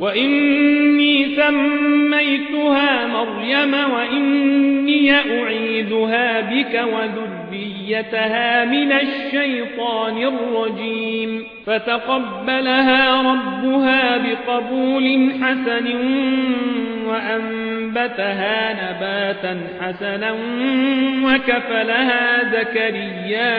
وإني سميتها مريم وإني أعيذها بك وذريتها من الشيطان الرجيم فتقبلها ربها بقبول حسن وأنبتها نباتا حسنا وكفلها زكريا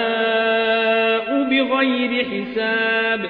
بغير حساب